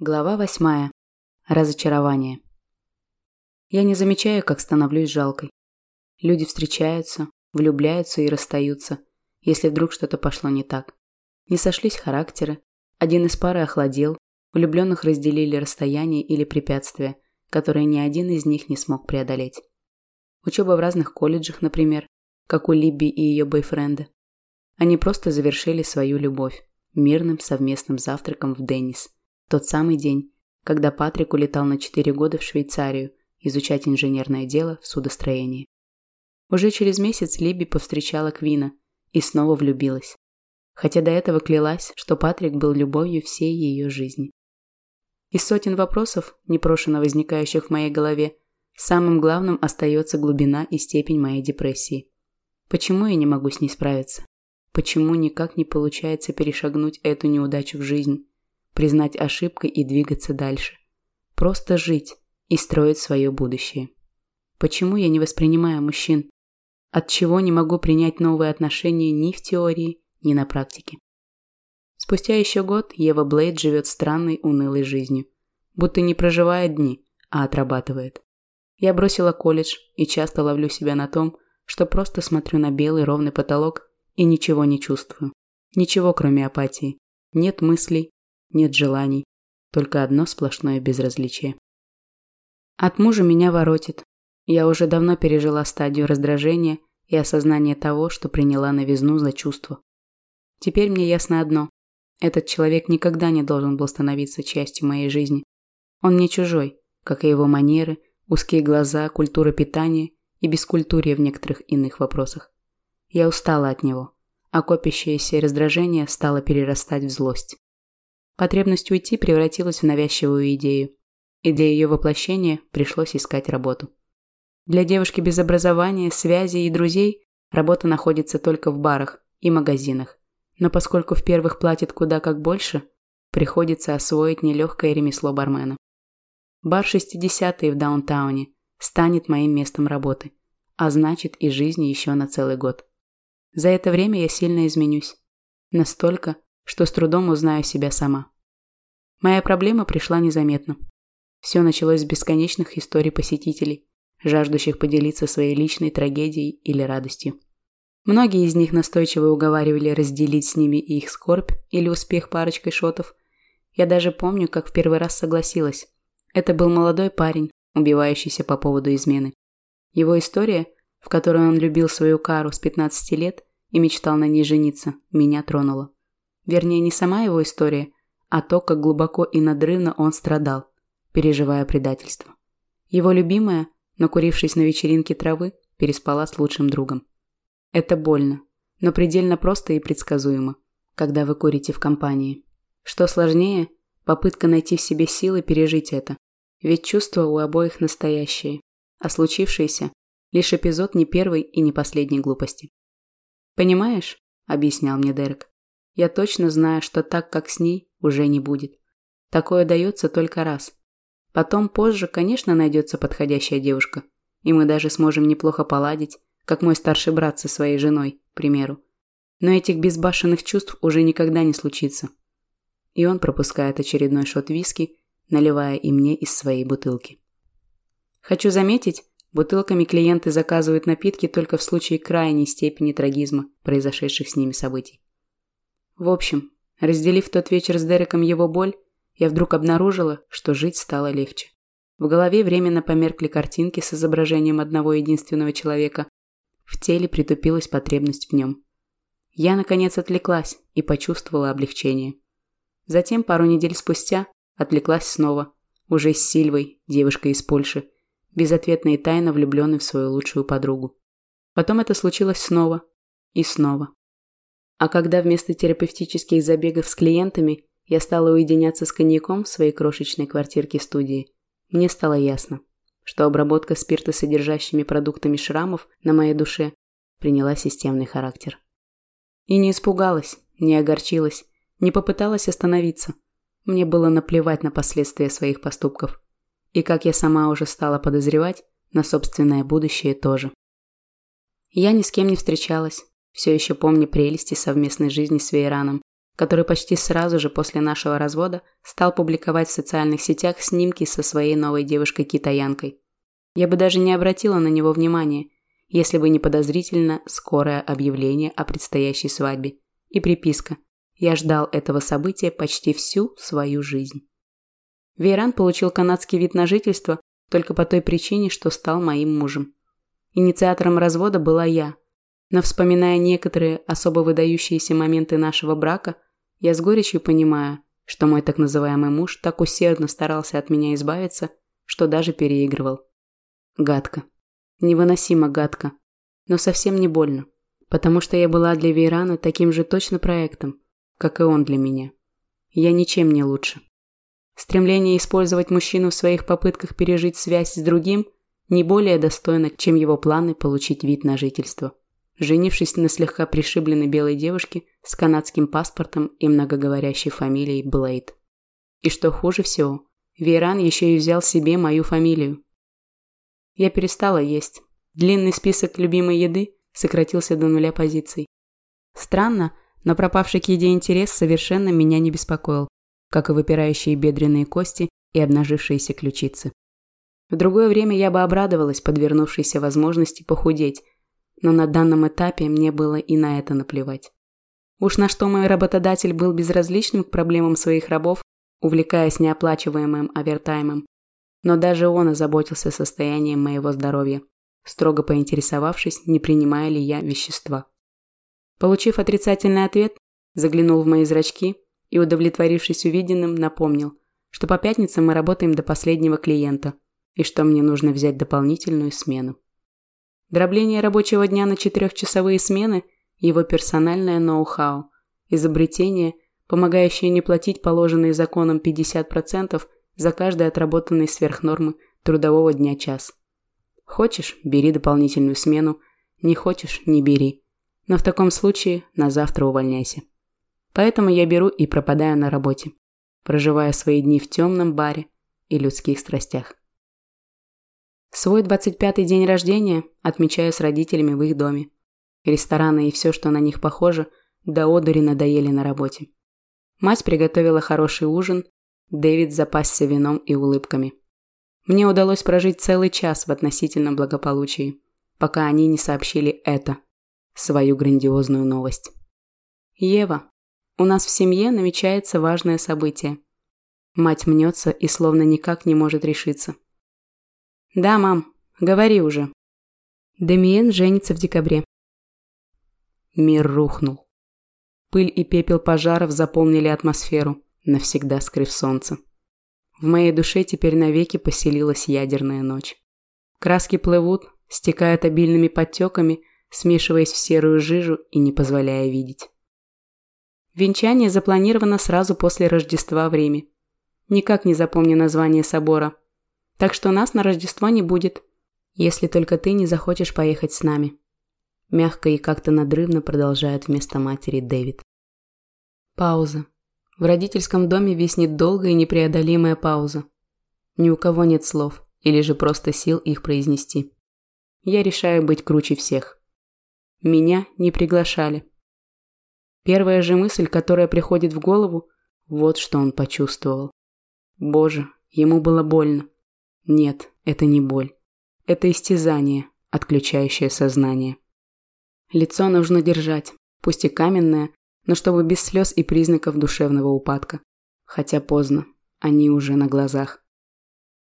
Глава восьмая. Разочарование. Я не замечаю, как становлюсь жалкой. Люди встречаются, влюбляются и расстаются, если вдруг что-то пошло не так. Не сошлись характеры, один из пары охладел, влюбленных разделили расстояние или препятствия, которые ни один из них не смог преодолеть. Учеба в разных колледжах, например, как у Либби и ее бойфренда. Они просто завершили свою любовь мирным совместным завтраком в Деннис – тот самый день, когда Патрик улетал на 4 года в Швейцарию изучать инженерное дело в судостроении. Уже через месяц Либи повстречала Квина и снова влюбилась. Хотя до этого клялась, что Патрик был любовью всей ее жизни. Из сотен вопросов, непрошено возникающих в моей голове, самым главным остается глубина и степень моей депрессии. Почему я не могу с ней справиться? Почему никак не получается перешагнуть эту неудачу в жизнь? Признать ошибкой и двигаться дальше. Просто жить и строить свое будущее. Почему я не воспринимаю мужчин? От чего не могу принять новые отношения ни в теории, ни на практике? Спустя еще год Ева Блейд живет странной, унылой жизнью. Будто не проживает дни, а отрабатывает. Я бросила колледж и часто ловлю себя на том, что просто смотрю на белый ровный потолок и ничего не чувствую. Ничего, кроме апатии. Нет мыслей, нет желаний, только одно сплошное безразличие. От мужа меня воротит. Я уже давно пережила стадию раздражения и осознания того, что приняла новизну за чувство. Теперь мне ясно одно. Этот человек никогда не должен был становиться частью моей жизни. Он мне чужой, как и его манеры, узкие глаза, культура питания и бескультурие в некоторых иных вопросах. Я устала от него, а копящееся раздражение стало перерастать в злость. Потребность уйти превратилась в навязчивую идею, и для ее воплощения пришлось искать работу. Для девушки без образования, связи и друзей работа находится только в барах и магазинах. Но поскольку в первых платят куда как больше, приходится освоить нелегкое ремесло бармена. Бар 60-й в даунтауне станет моим местом работы, а значит и жизни еще на целый год. За это время я сильно изменюсь. Настолько, что с трудом узнаю себя сама. Моя проблема пришла незаметно. Все началось с бесконечных историй посетителей, жаждущих поделиться своей личной трагедией или радостью. Многие из них настойчиво уговаривали разделить с ними их скорбь или успех парочкой шотов. Я даже помню, как в первый раз согласилась. Это был молодой парень, убивающийся по поводу измены. Его история, в которой он любил свою кару с 15 лет и мечтал на ней жениться, меня тронула. Вернее, не сама его история, а то, как глубоко и надрывно он страдал, переживая предательство. Его любимая, накурившись на вечеринке травы, переспала с лучшим другом. Это больно, но предельно просто и предсказуемо, когда вы курите в компании. Что сложнее – попытка найти в себе силы пережить это. Ведь чувства у обоих настоящие, а случившееся – лишь эпизод не первой и не последней глупости. «Понимаешь?» – объяснял мне Дерек. Я точно знаю, что так, как с ней, уже не будет. Такое дается только раз. Потом, позже, конечно, найдется подходящая девушка. И мы даже сможем неплохо поладить, как мой старший брат со своей женой, к примеру. Но этих безбашенных чувств уже никогда не случится. И он пропускает очередной шот виски, наливая и мне из своей бутылки. Хочу заметить, бутылками клиенты заказывают напитки только в случае крайней степени трагизма произошедших с ними событий. В общем, разделив тот вечер с Дереком его боль, я вдруг обнаружила, что жить стало легче. В голове временно померкли картинки с изображением одного единственного человека. В теле притупилась потребность в нем. Я, наконец, отвлеклась и почувствовала облегчение. Затем, пару недель спустя, отвлеклась снова, уже с Сильвой, девушкой из Польши, безответно и тайно влюбленной в свою лучшую подругу. Потом это случилось снова и снова. А когда вместо терапевтических забегов с клиентами я стала уединяться с коньяком в своей крошечной квартирке-студии, мне стало ясно, что обработка спиртосодержащими продуктами шрамов на моей душе приняла системный характер. И не испугалась, не огорчилась, не попыталась остановиться. Мне было наплевать на последствия своих поступков. И, как я сама уже стала подозревать, на собственное будущее тоже. Я ни с кем не встречалась, все еще помня прелести совместной жизни с Вейраном, который почти сразу же после нашего развода стал публиковать в социальных сетях снимки со своей новой девушкой-китаянкой. Я бы даже не обратила на него внимания, если бы не подозрительно скорое объявление о предстоящей свадьбе и приписка «Я ждал этого события почти всю свою жизнь». Вейран получил канадский вид на жительство только по той причине, что стал моим мужем. Инициатором развода была я, но вспоминая некоторые особо выдающиеся моменты нашего брака, я с горечью понимаю, что мой так называемый муж так усердно старался от меня избавиться, что даже переигрывал. Гадко. Невыносимо гадко. Но совсем не больно. Потому что я была для Вейрана таким же точно проектом, как и он для меня. Я ничем не лучше. Стремление использовать мужчину в своих попытках пережить связь с другим не более достойно, чем его планы получить вид на жительство. Женившись на слегка пришибленной белой девушке с канадским паспортом и многоговорящей фамилией Блейд. И что хуже всего, Вейран еще и взял себе мою фамилию. Я перестала есть. Длинный список любимой еды сократился до нуля позиций. Странно, но пропавший к еде интерес совершенно меня не беспокоил как и выпирающие бедренные кости и обнажившиеся ключицы. В другое время я бы обрадовалась подвернувшейся возможности похудеть, но на данном этапе мне было и на это наплевать. Уж на что мой работодатель был безразличным к проблемам своих рабов, увлекаясь неоплачиваемым овертаймом, но даже он озаботился состоянием моего здоровья, строго поинтересовавшись, не принимаю ли я вещества. Получив отрицательный ответ, заглянул в мои зрачки и, удовлетворившись увиденным, напомнил, что по пятницам мы работаем до последнего клиента и что мне нужно взять дополнительную смену. Дробление рабочего дня на четырехчасовые смены – его персональное ноу-хау, изобретение, помогающее не платить положенные законом 50% за каждый отработанный сверх нормы трудового дня час. Хочешь – бери дополнительную смену, не хочешь – не бери. Но в таком случае на завтра увольняйся. Поэтому я беру и пропадаю на работе, проживая свои дни в темном баре и людских страстях. Свой 25-й день рождения отмечаю с родителями в их доме. Рестораны и все, что на них похоже, до одури надоели на работе. Мать приготовила хороший ужин, Дэвид запасся вином и улыбками. Мне удалось прожить целый час в относительном благополучии, пока они не сообщили это, свою грандиозную новость. Ева, у нас в семье намечается важное событие. Мать мнется и словно никак не может решиться. Да, мам, говори уже. Демиен женится в декабре. Мир рухнул. Пыль и пепел пожаров заполнили атмосферу, навсегда скрыв солнце. В моей душе теперь навеки поселилась ядерная ночь. Краски плывут, стекают обильными подтеками, смешиваясь в серую жижу и не позволяя видеть. Венчание запланировано сразу после Рождества в Риме. Никак не запомню название собора. Так что нас на Рождество не будет, если только ты не захочешь поехать с нами. Мягко и как-то надрывно продолжает вместо матери Дэвид. Пауза. В родительском доме виснет долгая и непреодолимая пауза. Ни у кого нет слов, или же просто сил их произнести. Я решаю быть круче всех. Меня не приглашали. Первая же мысль, которая приходит в голову, вот что он почувствовал. Боже, ему было больно. Нет, это не боль. Это истязание, отключающее сознание. Лицо нужно держать, пусть и каменное, но чтобы без слез и признаков душевного упадка. Хотя поздно, они уже на глазах.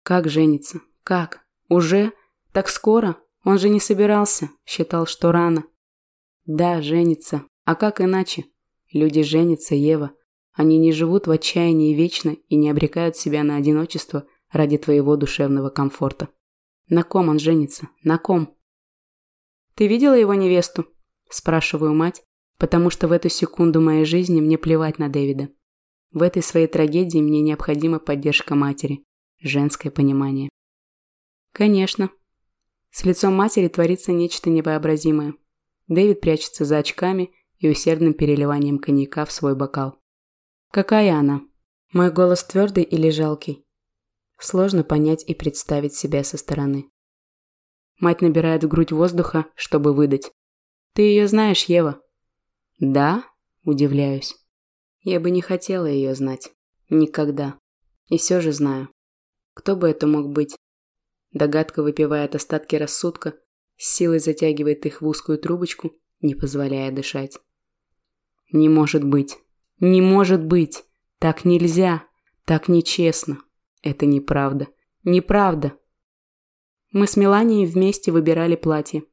Как жениться? Как? Уже? Так скоро? Он же не собирался, считал, что рано. Да, женится, а как иначе? Люди женятся, Ева. Они не живут в отчаянии вечно и не обрекают себя на одиночество ради твоего душевного комфорта. На ком он женится? На ком? Ты видела его невесту? Спрашиваю мать, потому что в эту секунду моей жизни мне плевать на Дэвида. В этой своей трагедии мне необходима поддержка матери, женское понимание. Конечно. С лицом матери творится нечто невообразимое. Дэвид прячется за очками и усердным переливанием коньяка в свой бокал. Какая она? Мой голос твердый или жалкий? Сложно понять и представить себя со стороны. Мать набирает в грудь воздуха, чтобы выдать. «Ты ее знаешь, Ева?» «Да?» – удивляюсь. Я бы не хотела ее знать. Никогда. И все же знаю. Кто бы это мог быть? Догадка выпивает остатки рассудка, с силой затягивает их в узкую трубочку, не позволяя дышать. Не может быть. Не может быть. Так нельзя. Так нечестно. Это неправда. Неправда. Мы с Меланией вместе выбирали платье.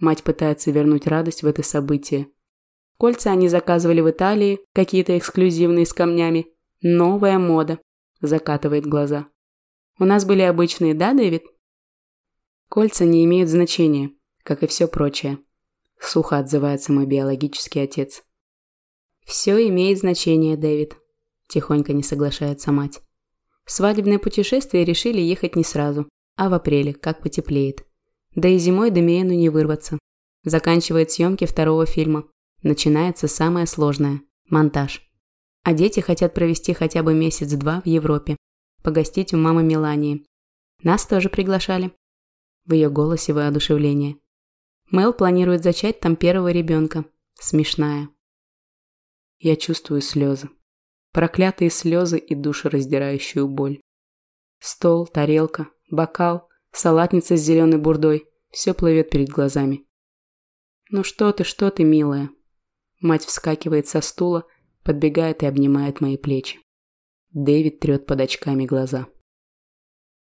Мать пытается вернуть радость в это событие. Кольца они заказывали в Италии, какие-то эксклюзивные с камнями. Новая мода. Закатывает глаза. У нас были обычные, да, Дэвид? Кольца не имеют значения, как и все прочее. Сухо отзывается мой биологический отец. Все имеет значение, Дэвид. Тихонько не соглашается мать. Свадебное путешествие решили ехать не сразу, а в апреле, как потеплеет. Да и зимой Демиену не вырваться. Заканчивает съемки второго фильма. Начинается самое сложное – монтаж. А дети хотят провести хотя бы месяц-два в Европе. Погостить у мамы Мелании. Нас тоже приглашали. В ее голосе воодушевление. Мел планирует зачать там первого ребенка. Смешная. Я чувствую слезы. Проклятые слезы и душераздирающую боль. Стол, тарелка, бокал, салатница с зеленой бурдой. Все плывет перед глазами. «Ну что ты, что ты, милая?» Мать вскакивает со стула, подбегает и обнимает мои плечи. Дэвид трет под очками глаза.